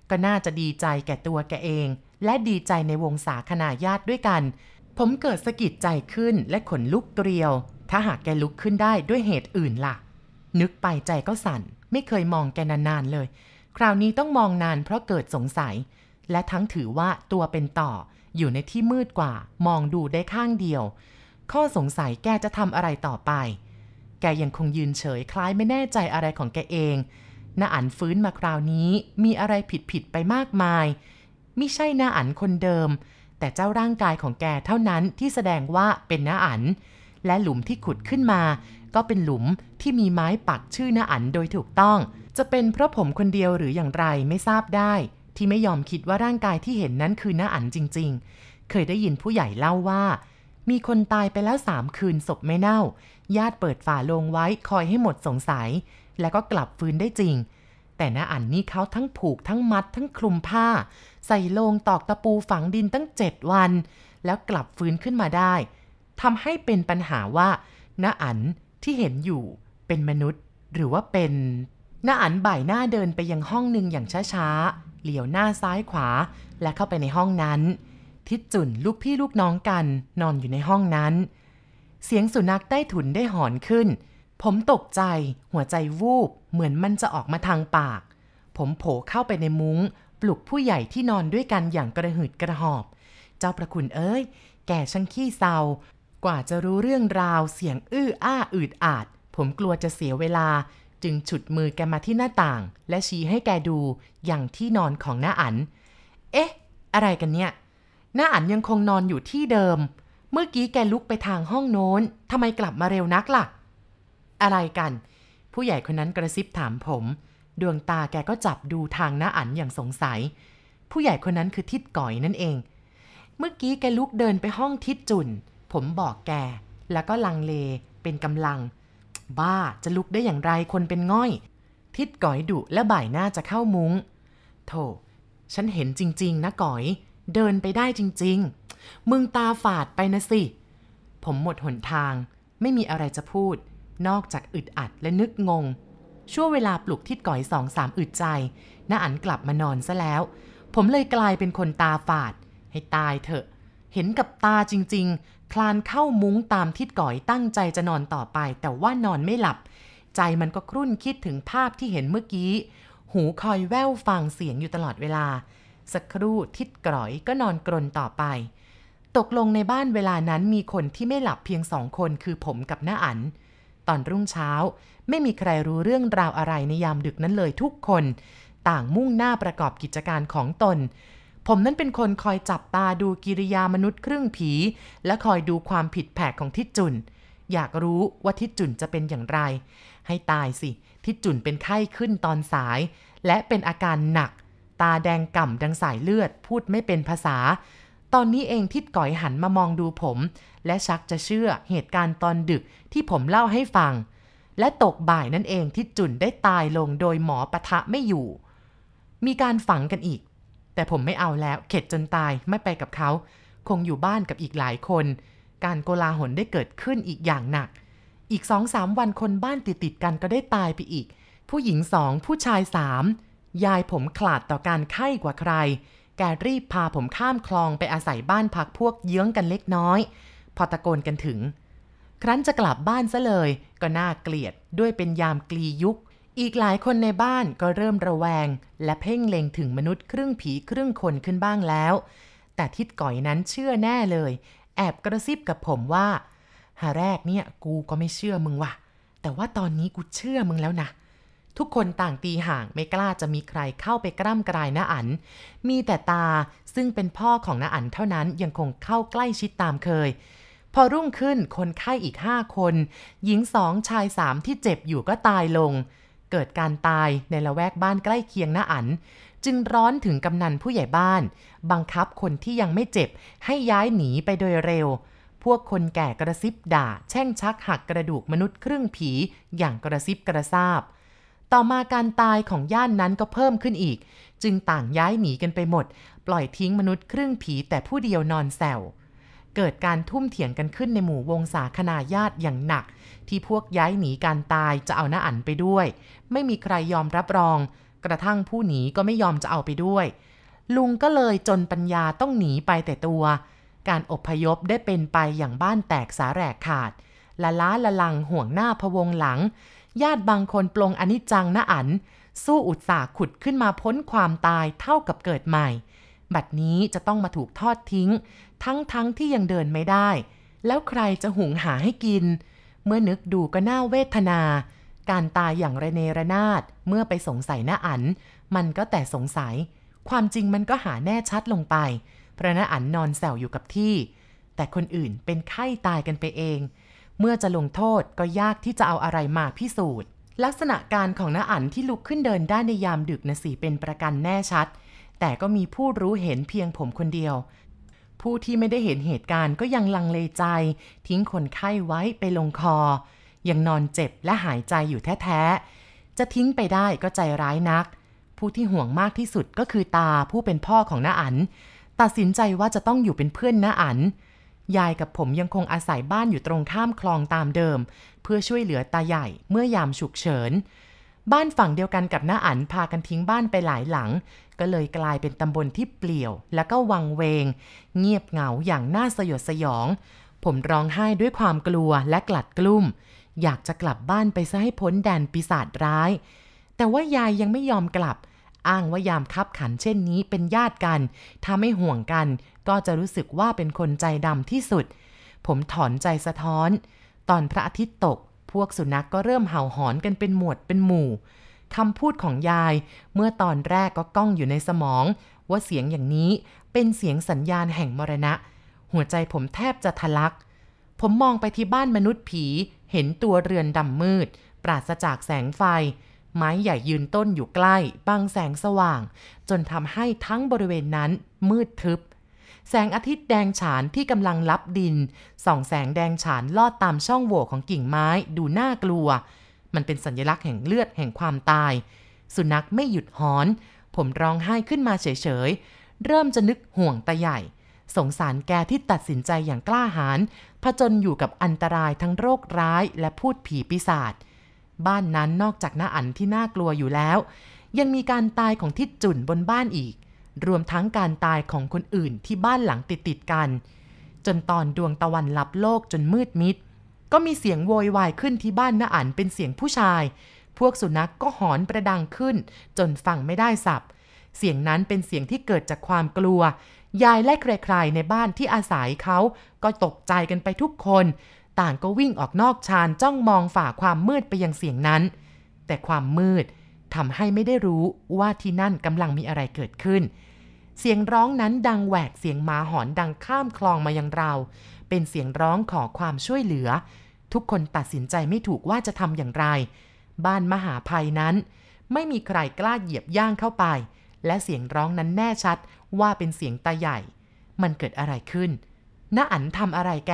ก็น่าจะดีใจแก่ตัวแกเอง และดีใจในวงสาคนาญาติด้วยกัน ผมเกิดสะกิดใจขึ้นและขนลุกเกลียว ถ้าหากแกลุกขึ้นได้ด้วยเหตุอื่นล่ะ นึกไปใจก็สั่น ไม่เคยมองแกนานๆเลย คราวนี้ต้องมองนานเพราะเกิดสงสัย และทั้งถือว่าตัวเป็นต่อ อยู่ในที่มืดกว่า มองดูได้ข้างเดียว ข้อสงสัยแกจะทำอะไรต่อไป แกยังคงยืนเฉยคล้ายไม่แน่ใจอะไรของแกเองน้าอันฟื้นมาคราวนี้มีอะไรผิดผิดไปมากมายมิใช่น้าอันคนเดิม แต่เจ้าร่างกายของแกเท่านั้นที่แสดงว่าเป็นน้าอัน และหลุมที่ขุดขึ้นมา ก็เป็นหลุมที่มีไม้ปักชื่อน้าอันโดยถูกต้อง จะเป็นเพราะผมคนเดียวหรืออย่างไรไม่ทราบได้ ที่ไม่ยอมคิดว่าร่างกายที่เห็นนั้นคือหน้าอันจริง ๆ เคยได้ยินผู้ใหญ่เล่าว่า มีคนตายไปแล้วสามคืนศพไม่เน่า ญาติเปิดฝาโลงไว้คอยให้หมดสงสัย แล้วก็กลับฟื้นได้จริง แต่หน้าอันนี่เขาทั้งผูกทั้งมัด ทั้งคลุมผ้า ใส่โลงตอกตะปูฝังดินตั้งเจ็ดวัน แล้วกลับฟื้นขึ้นมาได้ทำให้เป็นปัญหาว่าน้าอันที่เห็นอยู่เป็นมนุษย์หรือว่าเป็น น้าอันบ่ายหน้าเดินไปยังห้องหนึ่งอย่างช้าๆ เหลียวหน้าซ้ายขวา และเข้าไปในห้องนั้น ทิดจุนลูกพี่ลูกน้องกันนอนอยู่ในห้องนั้น เสียงสุนัขใต้ถุนได้หอนขึ้น ผมตกใจ หัวใจวูบ เหมือนมันจะออกมาทางปาก ผมโผล่เข้าไปในมุง้ง ปลุกผู้ใหญ่ที่นอนด้วยกันอย่างกระหืดกระหอบ เจ้าประคุณเอ้ย แกช่างขี้เศร้ากว่าจะรู้เรื่องราวเสียงอื้ออ้าอืดอาด ผมกลัวจะเสียเวลา จึงฉุดมือแกมาที่หน้าต่าง และชี้ให้แกดูอย่างที่นอนของน้าอัน เอ๊ะ อะไรกันเนี่ยน้าอันยังคงนอนอยู่ที่เดิม เมื่อกี้แกลุกไปทางห้องโน้นทำไมกลับมาเร็วนักล่ะ อะไรกัน ผู้ใหญ่คนนั้นกระซิบถามผม ดวงตาแกก็จับดูทางน้าอันอย่างสงสัย ผู้ใหญ่คนนั้นคือทิดก่อยนั่นเอง เมื่อกี้แกลุกเดินไปห้องทิดจุนผมบอกแก แล้วก็ลังเลเป็นกำลัง บ้าจะลุกได้อย่างไรคนเป็นง่อย ทิดก่อยดุและบ่ายหน้าจะเข้ามุง้ง โธ่ฉันเห็นจริง ๆ นะก่อย เดินไปได้จริง ๆ มึงตาฝาดไปนะสิ ผมหมดหนทาง ไม่มีอะไรจะพูด นอกจากอึดอัดและนึกงงช่วงเวลาปลุกทิดก่อยสองสามอึดใจน้าอันกลับมานอนซะแล้ว ผมเลยกลายเป็นคนตาฝาด ให้ตายเถอะ เห็นกับตาจริง ๆ คลานเข้ามุ้งตามทิดก่อยตั้งใจจะนอนต่อไป แต่ว่านอนไม่หลับ ใจมันก็ครุ่นคิดถึงภาพที่เห็นเมื่อกี้ หูคอยแว่วฟังเสียงอยู่ตลอดเวลา สักครู่ทิดก่อยก็นอนกรนต่อไป ตกลงในบ้านเวลานั้นมีคนที่ไม่หลับเพียงสองคนคือผมกับน้าอัน ตอนรุ่งเช้า ไม่มีใครรู้เรื่องราวอะไรในยามดึกนั้นเลยทุกคน ต่างมุ่งหน้าประกอบกิจการของตน ผมนั้นเป็นคนคอยจับตาดูกิริยามนุษย์ครึ่งผี และคอยดูความผิดแผกของทิดจุน อยากรู้ว่าทิดจุนจะเป็นอย่างไร ให้ตายสิ ทิดจุนเป็นไข้ขึ้นตอนสาย และเป็นอาการหนัก ตาแดงก่ำดังสายเลือด พูดไม่เป็นภาษา ตอนนี้เองทิดก่อยหันมามองดูผม และชักจะเชื่อเหตุการณ์ตอนดึกที่ผมเล่าให้ฟัง และตกบ่ายนั่นเองที่จุนได้ตายลงโดยหมอปะทะไม่อยู่ มีการฝังกันอีก แต่ผมไม่เอาแล้วเข็ดจนตายไม่ไปกับเขา คงอยู่บ้านกับอีกหลายคน การโกลาหลได้เกิดขึ้นอีกอย่างหนัก อีกสองสามวันคนบ้านติดติดกันก็ได้ตายไปอีก ผู้หญิงสองผู้ชายสามยายผมขลาดต่อการไข้กว่าใคร แกรีบพาผมข้ามคลองไปอาศัยบ้านพักพวกเยื้องกันเล็กน้อย พอตะโกนกันถึง ครั้นจะกลับบ้านซะเลย ก็น่าเกลียดด้วยเป็นยามกลียุค อีกหลายคนในบ้านก็เริ่มระแวง และเพ่งเล็งถึงมนุษย์ครึ่งผีครึ่งคนขึ้นบ้างแล้ว แต่ทิดก่อยนั้นเชื่อแน่เลย แอบกระซิบกับผมว่าหาแรกเนี่ยกูก็ไม่เชื่อมึงว่ะ แต่ว่าตอนนี้กูเชื่อมึงแล้วนะ ทุกคนต่างตีห่างไม่กล้าจะมีใครเข้าไปกล้ำกลายน้าอัน มีแต่ตาซึ่งเป็นพ่อของน้าอันเท่านั้นยังคงเข้าใกล้ชิดตามเคย พอรุ่งขึ้นคนไข้อีกห้าคน หญิงสองชายสามที่เจ็บอยู่ก็ตายลง เกิดการตายในละแวกบ้านใกล้เคียงน้าอัน จึงร้อนถึงกำนันผู้ใหญ่บ้าน บังคับคนที่ยังไม่เจ็บ ให้ย้ายหนีไปโดยเร็ว พวกคนแก่กระซิบด่า แช่งชักหักกระดูกมนุษย์ครึ่งผีอย่างกระซิบกระซาบ ต่อมาการตายของย่านนั้นก็เพิ่มขึ้นอีก จึงต่างย้ายหนีกันไปหมด ปล่อยทิ้งมนุษย์ครึ่งผีแต่ผู้เดียวนอนแซวเกิดการทุ่มเถียงกันขึ้นในหมู่วงสาคนาญาติอย่างหนัก ที่พวกย้ายหนีการตายจะเอาหน้าอันไปด้วย ไม่มีใครยอมรับรอง กระทั่งผู้หนีก็ไม่ยอมจะเอาไปด้วย ลุงก็เลยจนปัญญาต้องหนีไปแต่ตัว การอบพยพได้เป็นไปอย่างบ้านแตกสาแหรกขาด ละล้าละลังห่วงหน้าพวงหลัง ญาติบางคนปลงอนิจจังนะอัน สู้อุตสาห์ขุดขึ้นมาพ้นความตายเท่ากับเกิดใหม่ บัดนี้จะต้องมาถูกทอดทิ้ง ทั้งทั้งที่ยังเดินไม่ได้ แล้วใครจะหุงหาให้กิน เมื่อนึกดูก็น่าเวทนา การตายอย่างระเนระนาด เมื่อไปสงสัยหน้าอัน มันก็แต่สงสัย ความจริงมันก็หาแน่ชัดลงไป พระน้าอันนอนแซวอยู่กับที่ แต่คนอื่นเป็นไข้ตายกันไปเอง เมื่อจะลงโทษก็ยากที่จะเอาอะไรมาพิสูจน์ ลักษณะการของน้าอันที่ลุกขึ้นเดินได้ในยามดึกนะสิเป็นประกันแน่ชัด แต่ก็มีผู้รู้เห็นเพียงผมคนเดียว ผู้ที่ไม่ได้เห็นเหตุการณ์ก็ยังลังเลใจ ทิ้งคนไข้ไว้ไปลงคอ ยังนอนเจ็บและหายใจอยู่แท้ๆ จะทิ้งไปได้ก็ใจร้ายนัก ผู้ที่ห่วงมากที่สุดก็คือตาผู้เป็นพ่อของน้าอันตัดสินใจว่าจะต้องอยู่เป็นเพื่อนน้าอันยายกับผมยังคงอาศัยบ้านอยู่ตรงข้ามคลองตามเดิม เพื่อช่วยเหลือตาใหญ่เมื่อยามฉุกเฉิน บ้านฝั่งเดียวกันกับน้าอันพากันทิ้งบ้านไปหลายหลัง ก็เลยกลายเป็นตำบลที่เปลี่ยว และก็วังเวง เงียบเหงาอย่างน่าสยดสยอง ผมร้องไห้ด้วยความกลัวและกลัดกลุ้ม อยากจะกลับบ้านไปซะให้พ้นแดนปีศาจร้าย แต่ว่ายายยังไม่ยอมกลับ อ้างว่ายามคับขันเช่นนี้เป็นญาติกัน ถ้าไม่ห่วงกัน ก็จะรู้สึกว่าเป็นคนใจดำที่สุด ผมถอนใจสะท้อน ตอนพระอาทิตย์ตก พวกสุนัขกก็เริ่มเห่าหอนกันเป็นหมวดเป็นหมู่คำพูดของยาย เมื่อตอนแรกก็ก้องอยู่ในสมอง ว่าเสียงอย่างนี้เป็นเสียงสัญญาณแห่งมรณะ หัวใจผมแทบจะทะลัก ผมมองไปที่บ้านมนุษย์ผี เห็นตัวเรือนดำมืด ปราศจากแสงไฟ ไม้ใหญ่ยืนต้นอยู่ใกล้บังแสงสว่าง จนทำให้ทั้งบริเวณนั้นมืดทึบ แสงอาทิตย์แดงฉานที่กำลังลับดิน ส่องแสงแดงฉานลอดตามช่องโหว่ของกิ่งไม้ดูน่ากลัว มันเป็นสัญลักษณ์แห่งเลือดแห่งความตาย สุนัขไม่หยุดหอน ผมร้องไห้ขึ้นมาเฉยๆ เริ่มจะนึกห่วงตาใหญ่ สงสารแกที่ตัดสินใจอย่างกล้าหาญผจญอยู่กับอันตรายทั้งโรคร้ายและพูดผีปีศาจบ้านนั้นนอกจากหน้าอันที่น่ากลัวอยู่แล้ว ยังมีการตายของทิดจุ่นบนบ้านอีก รวมทั้งการตายของคนอื่นที่บ้านหลังติดติดๆกัน จนตอนดวงตะวันลับโลกจนมืดมิด ก็มีเสียงโวยวายขึ้นที่บ้านน้าอันเป็นเสียงผู้ชาย พวกสุนัขกก็หอนประดังขึ้น จนฟังไม่ได้สับ เสียงนั้นเป็นเสียงที่เกิดจากความกลัว ยายและใครๆในบ้านที่อาศัยเขาก็ตกใจกันไปทุกคน ต่างก็วิ่งออกนอกชานจ้องมองฝ่าความมืดไปยังเสียงนั้น แต่ความมืดทำให้ไม่ได้รู้ว่าที่นั่นกำลังมีอะไรเกิดขึ้น เสียงร้องนั้นดังแหวกเสียงหมาหอนดังข้ามคลองมายังเรา เป็นเสียงร้องขอความช่วยเหลือ ทุกคนตัดสินใจไม่ถูกว่าจะทำอย่างไร บ้านมหาภัยนั้น ไม่มีใครกล้าเหยียบย่างเข้าไป และเสียงร้องนั้นแน่ชัดว่าเป็นเสียงตาใหญ่ มันเกิดอะไรขึ้นน้าอันทำอะไรแก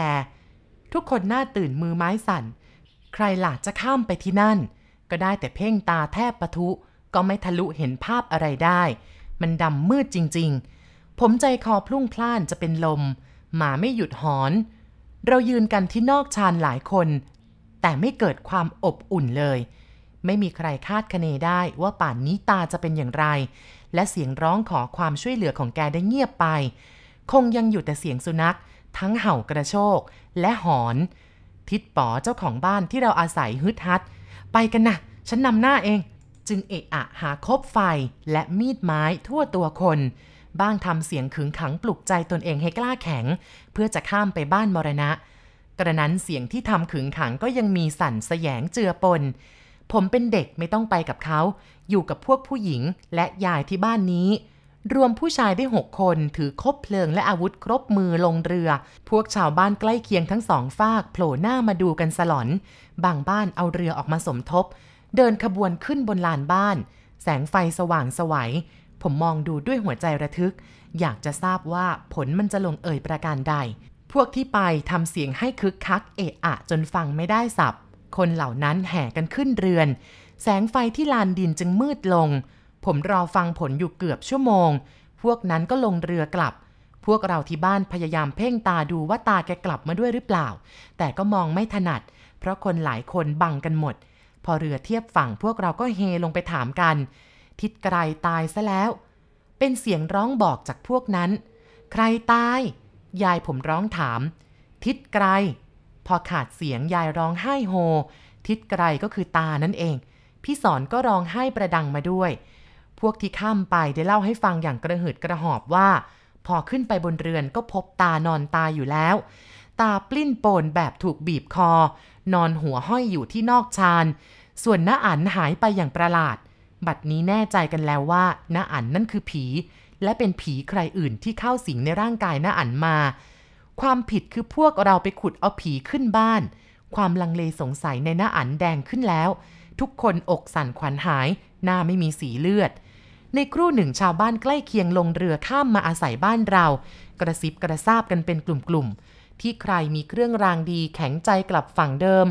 ทุกคนหน้าตื่นมือไม้สั่น ใครหล่ะจะข้ามไปที่นั่น ก็ได้แต่เพ่งตาแทบปะทุ ก็ไม่ทะลุเห็นภาพอะไรได้ มันดำมืดจริง ๆ ผมใจคอพลุ่งพล่านจะเป็นลม หมาไม่หยุดหอน เรายืนกันที่นอกชานหลายคน แต่ไม่เกิดความอบอุ่นเลย ไม่มีใครคาดคะเนได้ว่าป่านนี้ตาจะเป็นอย่างไร และเสียงร้องขอความช่วยเหลือของแกได้เงียบไป คงยังอยู่แต่เสียงสุนัข ทั้งเห่ากระโชกและหอน ทิดป๋อเจ้าของบ้านที่เราอาศัยฮึดฮัด ไปกันนะฉันนำหน้าเอง จึงเอะอะหาคบไฟและมีดไม้ทั่วตัวคน บ้างทำเสียงขึงขังปลุกใจตนเองให้กล้าแข็ง เพื่อจะข้ามไปบ้านมรณะ กระนั้นเสียงที่ทำขึงขังก็ยังมีสั่นแสยงเจือปน ผมเป็นเด็กไม่ต้องไปกับเขา อยู่กับพวกผู้หญิงและยายที่บ้านนี้รวมผู้ชายได้หกคนถือคบเพลิงและอาวุธครบมือลงเรือ พวกชาวบ้านใกล้เคียงทั้งสองฝาก โผล่หน้ามาดูกันสลอน บางบ้านเอาเรือออกมาสมทบ เดินขบวนขึ้นบนลานบ้าน แสงไฟสว่างสวัย ผมมองดูด้วยหัวใจระทึก อยากจะทราบว่าผลมันจะลงเอ่ยประการใด พวกที่ไปทำเสียงให้คึกคักเอะอะจนฟังไม่ได้สับ คนเหล่านั้นแห่กันขึ้นเรือน แสงไฟที่ลานดินจึงมืดลง ผมรอฟังผลอยู่เกือบชั่วโมง พวกนั้นก็ลงเรือกลับพวกเราที่บ้านพยายามเพ่งตาดูว่าตาแกกลับมาด้วยหรือเปล่า แต่ก็มองไม่ถนัด เพราะคนหลายคนบังกันหมด พอเรือเทียบฝั่งพวกเราก็เฮลงไปถามกัน ทิดไกรตายซะแล้ว เป็นเสียงร้องบอกจากพวกนั้น ใครตาย ยายผมร้องถาม ทิดไกร พอขาดเสียงยายร้องไห้โฮ ทิดไกรก็คือตานั่นเอง พี่สอนก็ร้องไห้ประดังมาด้วย พวกที่ข้ามไปได้เล่าให้ฟังอย่างกระหืดกระหอบว่า พอขึ้นไปบนเรือนก็พบตานอนตายอยู่แล้ว ตาปลิ้นโปนแบบถูกบีบคอ นอนหัวห้อยอยู่ที่นอกชานส่วนน้าอันหายไปอย่างประหลาด บัดนี้แน่ใจกันแล้วว่าน้าอันนั่นคือผี และเป็นผีใครอื่นที่เข้าสิงในร่างกายน้าอันมา ความผิดคือพวกเราไปขุดเอาผีขึ้นบ้าน ความลังเลสงสัยในน้าอันแดงขึ้นแล้ว ทุกคนอกสั่นขวัญหาย หน้าไม่มีสีเลือด ในครู่หนึ่งชาวบ้านใกล้เคียงลงเรือข้ามมาอาศัยบ้านเรา กระซิบกระซาบกันเป็นกลุ่มๆ ที่ใครมีเครื่องรางดีแข็งใจกลับฝั่งเดิม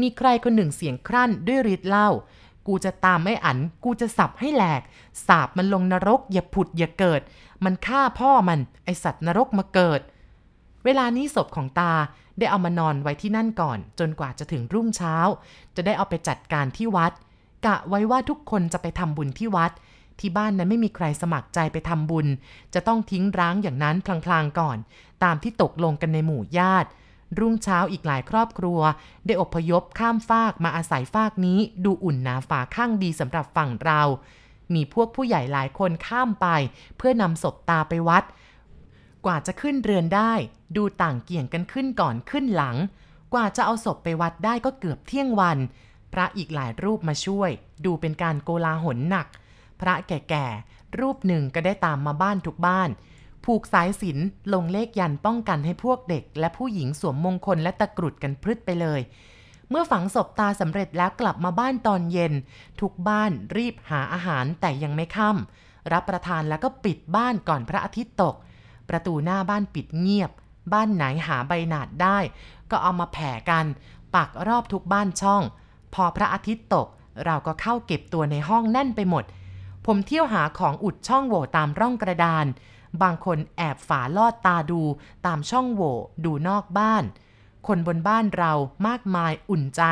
มีใครคนหนึ่งเสียงครั่นด้วยฤทธิ์เล้ากูจะตามไอ้อัน กูจะสับให้แหลก สาบมันลงนรกอย่าผุดอย่าเกิด มันฆ่าพ่อมัน ไอสัตว์นรกมาเกิด เวลานี้ศพของตาได้เอามานอนไว้ที่นั่นก่อน จนกว่าจะถึงรุ่งเช้า จะได้เอาไปจัดการที่วัด กะไว้ว่าทุกคนจะไปทำบุญที่วัด ที่บ้านนั้นไม่มีใครสมัครใจไปทำบุญ จะต้องทิ้งร้างอย่างนั้นพลางๆก่อน ตามที่ตกลงกันในหมู่ญาติ รุ่งเช้าอีกหลายครอบครัว ได้อพยพข้ามฟากมาอาศัยฟากนี้ ดูอุ่นหนาฝาข้างดีสำหรับฝั่งเรา มีพวกผู้ใหญ่หลายคนข้ามไป เพื่อนำศพตาไปวัด กว่าจะขึ้นเรือนได้ ดูต่างเกี่ยงกันขึ้นก่อนขึ้นหลัง กว่าจะเอาศพไปวัดได้ก็เกือบเที่ยงวันพระอีกหลายรูปมาช่วย ดูเป็นการโกลาหลหนัก พระแก่ๆ รูปหนึ่งก็ได้ตามมาบ้านทุกบ้าน ผูกสายสินลงเลขยันป้องกันให้พวกเด็ก และผู้หญิงสวมมงคลและตะกรุดกันพรึดไปเลย เมื่อฝังศพตาสำเร็จแล้วกลับมาบ้านตอนเย็น ทุกบ้านรีบหาอาหารแต่ยังไม่ค่ำรับประทานแล้วก็ปิดบ้านก่อนพระอาทิตย์ตก ประตูหน้าบ้านปิดเงียบ บ้านไหนหาใบหนาดได้ ก็เอามาแผ่กัน ปักรอบทุกบ้านช่อง พอพระอาทิตย์ตกเราก็เข้าเก็บตัวในห้องแน่นไปหมด ผมเที่ยวหาของอุดช่องโหว่ตามร่องกระดาน บางคนแอบฝาลอดตาดูตามช่องโหว่ดูนอกบ้าน คนบนบ้านเรามากมายอุ่นใจ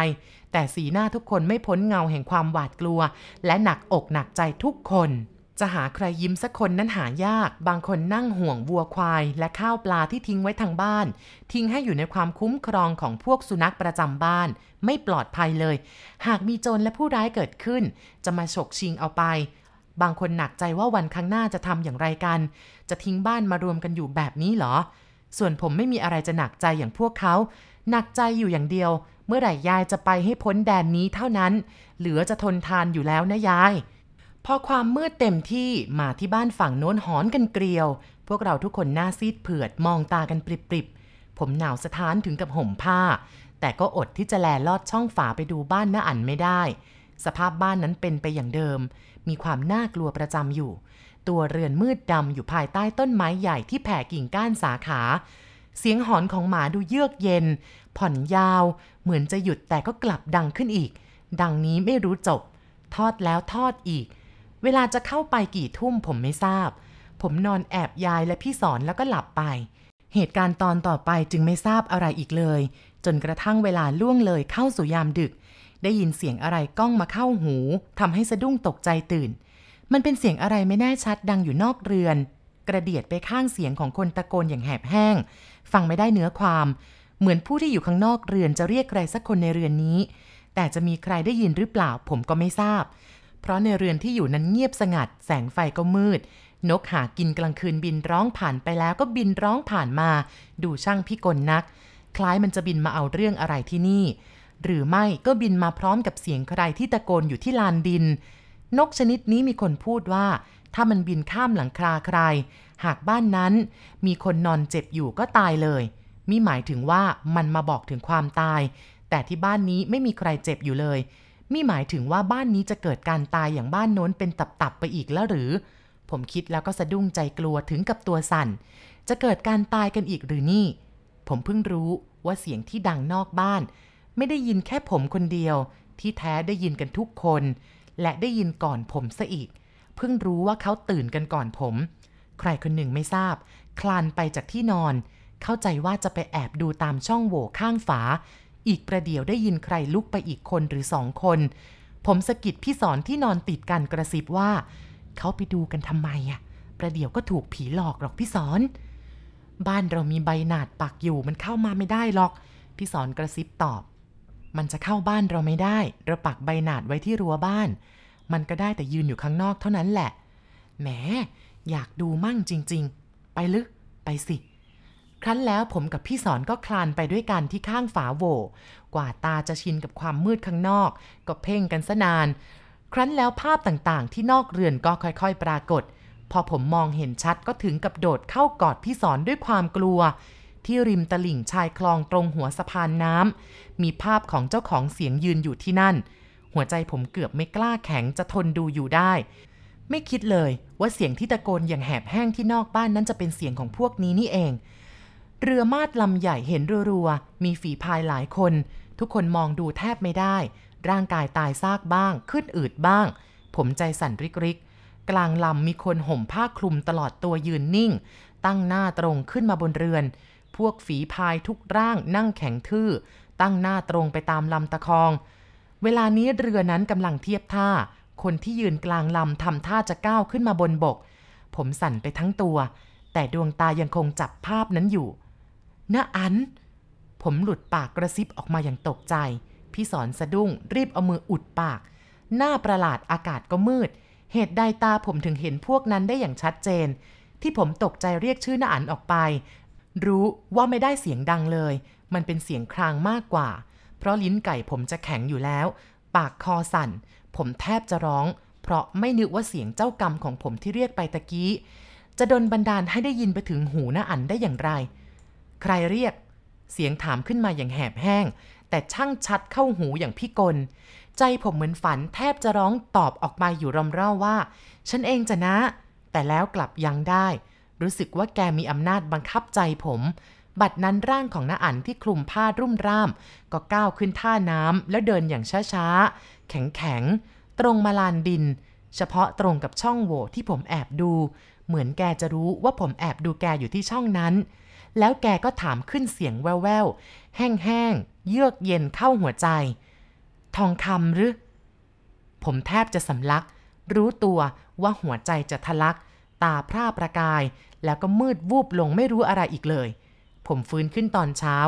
แต่สีหน้าทุกคนไม่พ้นเงาแห่งความหวาดกลัว และหนักอกหนักใจทุกคนจะหาใครยิ้มสักคนนั้นหายาก บางคนนั่งห่วงวัวควายและข้าวปลาที่ทิ้งไว้ทางบ้าน ทิ้งให้อยู่ในความคุ้มครองของพวกสุนัขประจำบ้าน ไม่ปลอดภัยเลย หากมีโจรและผู้ร้ายเกิดขึ้น จะมาฉกชิงเอาไป บางคนหนักใจว่าวันข้างหน้าจะทำอย่างไรกัน จะทิ้งบ้านมารวมกันอยู่แบบนี้หรอ ส่วนผมไม่มีอะไรจะหนักใจอย่างพวกเขา หนักใจอยู่อย่างเดียว เมื่อไหร่ยายจะไปให้พ้นแดนนี้เท่านั้น เหลือจะทนทานอยู่แล้วนะยาย พอความมืดเต็มที่มาที่บ้านฝั่งโน้นหอนกันเกลียว พวกเราทุกคนหน้าซีดเผือดมองตากันปริบๆ ผมหนาวสะท้านถึงกับห่มผ้า แต่ก็อดที่จะแลลอดช่องฝาไปดูบ้านน้าอันไม่ได้ สภาพบ้านนั้นเป็นไปอย่างเดิม มีความน่ากลัวประจำอยู่ ตัวเรือนมืดดำอยู่ภายใต้ต้นไม้ใหญ่ที่แผ่กิ่งก้านสาขา เสียงหอนของหมาดูเยือกเย็น ผ่อนยาว เหมือนจะหยุดแต่ก็กลับดังขึ้นอีก ดังนี้ไม่รู้จบ ทอดแล้วทอดอีก เวลาจะเข้าไปกี่ทุ่มผมไม่ทราบ ผมนอนแอบยายและพี่สอนแล้วก็หลับไป เหตุการณ์ตอนต่อไปจึงไม่ทราบอะไรอีกเลย จนกระทั่งเวลาล่วงเลยเข้าสู่ยามดึก ได้ยินเสียงอะไรก้องมาเข้าหูทำให้สะดุ้งตกใจตื่น มันเป็นเสียงอะไรไม่แน่ชัดดังอยู่นอกเรือน กระเดียดไปข้างเสียงของคนตะโกนอย่างแหบแห้ง ฟังไม่ได้เนื้อความ เหมือนผู้ที่อยู่ข้างนอกเรือนจะเรียกใครสักคนในเรือนนี้ แต่จะมีใครได้ยินหรือเปล่าผมก็ไม่ทราบ เพราะในเรือนที่อยู่นั้นเงียบสงัด แสงไฟก็มืด นกหากินกลางคืนบินร้องผ่านไปแล้วก็บินร้องผ่านมา ดูช่างพิกลนัก คล้ายมันจะบินมาเอาเรื่องอะไรที่นี่ หรือไม่ก็บินมาพร้อมกับเสียงใครที่ตะโกนอยู่ที่ลานดิน นกชนิดนี้มีคนพูดว่า ถ้ามันบินข้ามหลังคาใคร หากบ้านนั้น มีคนนอนเจ็บอยู่ก็ตายเลยมิหมายถึงว่ามันมาบอกถึงความตาย แต่ที่บ้านนี้ไม่มีใครเจ็บอยู่เลยมิหมายถึงว่าบ้านนี้จะเกิดการตายอย่างบ้านโน้นเป็นตับๆไปอีกแล้วหรือ ผมคิดแล้วก็สะดุ้งใจกลัวถึงกับตัวสั่น จะเกิดการตายกันอีกหรือนี่ ผมเพิ่งรู้ว่าเสียงที่ดังนอกบ้าน ไม่ได้ยินแค่ผมคนเดียว ที่แท้ได้ยินกันทุกคน และได้ยินก่อนผมซะอีก เพิ่งรู้ว่าเขาตื่นกันก่อนผม ใครคนหนึ่งไม่ทราบ คลานไปจากที่นอน เข้าใจว่าจะไปแอบดูตามช่องโหว่ข้างฝา อีกประเดี๋ยวได้ยินใครลุกไปอีกคนหรือสองคน ผมสะกิดพี่สอนที่นอนติดกันกระซิบว่า เขาไปดูกันทำไมอะประเดี๋ยวก็ถูกผีหลอกหรอกพี่สอนบ้านเรามีใบหนาดปักอยู่มันเข้ามาไม่ได้หรอก พี่สอนกระซิบตอบ มันจะเข้าบ้านเราไม่ได้ เราปักใบหนาดไว้ที่รั้วบ้าน มันก็ได้แต่ยืนอยู่ข้างนอกเท่านั้นแหละ แหม อยากดูมั่งจริง ๆ ไปลึก ไปสิ ครั้นแล้วผมกับพี่สอนก็คลานไปด้วยกันที่ข้างฝาโว กว่าตาจะชินกับความมืดข้างนอก ก็เพ่งกันซะนาน ครั้นแล้วภาพต่างๆ ที่นอกเรือนก็ค่อยๆ ปรากฏ พอผมมองเห็นชัดก็ถึงกับโดดเข้ากอดพี่สอนด้วยความกลัว ที่ริมตลิ่งชายคลองตรงหัวสะพานน้ำมีภาพของเจ้าของเสียงยืนอยู่ที่นั่น หัวใจผมเกือบไม่กล้าแข็งจะทนดูอยู่ได้ ไม่คิดเลยว่าเสียงที่ตะโกนอย่างแหบแห้งที่นอกบ้านนั้นจะเป็นเสียงของพวกนี้นี่เอง เรือมาดลำใหญ่เห็นรัวๆ มีฝีพายหลายคน ทุกคนมองดูแทบไม่ได้ ร่างกายตายซากบ้าง ขึ้นอืดบ้าง ผมใจสั่นริกริกกลางลำมีคนห่มผ้าคลุมตลอดตัวยืนนิ่ง ตั้งหน้าตรงขึ้นมาบนเรือน พวกฝีพายทุกร่างนั่งแข็งทื่อ ตั้งหน้าตรงไปตามลำตะคอง เวลานี้เรือนั้นกำลังเทียบท่า คนที่ยืนกลางลำทำท่าจะก้าวขึ้นมาบนบก ผมสั่นไปทั้งตัว แต่ดวงตายังคงจับภาพนั้นอยู่นะอัน ผมหลุดปากกระซิบออกมาอย่างตกใจ พี่สอนสะดุ้งรีบเอามืออุดปาก หน้าประหลาดอากาศก็มืด เหตุใดตาผมถึงเห็นพวกนั้นได้อย่างชัดเจน ที่ผมตกใจเรียกชื่อน้าอันออกไป รู้ว่าไม่ได้เสียงดังเลย มันเป็นเสียงครางมากกว่า เพราะลิ้นไก่ผมจะแข็งอยู่แล้ว ปากคอสั่น ผมแทบจะร้อง เพราะไม่นึกว่าเสียงเจ้ากรรมของผมที่เรียกไปตะกี้ จะดนบันดาลให้ได้ยินไปถึงหูน้าอันได้อย่างไร ใครเรียก เสียงถามขึ้นมาอย่างแหบแห้ง แต่ช่างชัดเข้าหูอย่างพี่กล ใจผมเหมือนฝันแทบจะร้องตอบออกมาอยู่รำเร่าว่า ฉันเองจะนะ แต่แล้วกลับยังได้ รู้สึกว่าแกมีอำนาจบังคับใจผม บัดนั้นร่างของน้าอันที่คลุมผ้ารุ่มร่าม ก็ก้าวขึ้นท่าน้ำแล้วเดินอย่างช้าๆ แข็งๆ ตรงมาลานดิน เฉพาะตรงกับช่องโหว่ที่ผมแอบดู เหมือนแกจะรู้ว่าผมแอบดูแกอยู่ที่ช่องนั้น แล้วแกก็ถามขึ้นเสียงแว่วๆ แห้งๆ เยือกเย็นเข้าหัวใจ ทองคำหรือ ผมแทบจะสำลัก รู้ตัวว่าหัวใจจะทะลักตาพร่าประกาย แล้วก็มืดวูบลงไม่รู้อะไรอีกเลย ผมฟื้นขึ้นตอนเช้า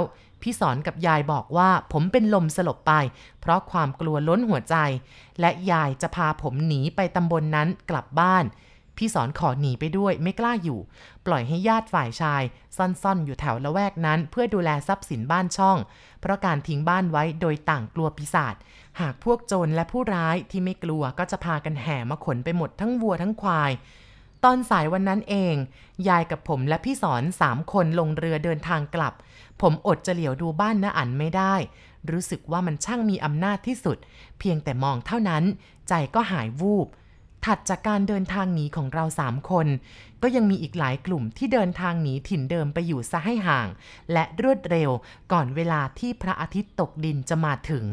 พี่สอนกับยายบอกว่าผมเป็นลมสลบไป เพราะความกลัวล้นหัวใจ และยายจะพาผมหนีไปตำบลนนั้นกลับบ้าน พี่สอนขอหนีไปด้วยไม่กล้าอยู่ ปล่อยให้ญาติฝ่ายชาย ซ่อนๆ อยู่แถวละแวกนั้น เพื่อดูแลทรัพย์สินบ้านช่อง เพราะการทิ้งบ้านไว้โดยต่างกลัวปีศาจหากพวกโจรและผู้ร้ายที่ไม่กลัวก็จะพากันแห่มาขนไปหมดทั้งวัวทั้งควาย ตอนสายวันนั้นเอง ยายกับผมและพี่สอนสามคนลงเรือเดินทางกลับ ผมอดจะเหลียวดูบ้านน้าอันไม่ได้ รู้สึกว่ามันช่างมีอำนาจที่สุด เพียงแต่มองเท่านั้น ใจก็หายวูบ ถัดจากการเดินทางหนีของเราสามคน ก็ยังมีอีกหลายกลุ่มที่เดินทางหนีถิ่นเดิมไปอยู่ซะให้ห่าง และรวดเร็วก่อนเวลาที่พระอาทิตย์ตกดินจะมาถึง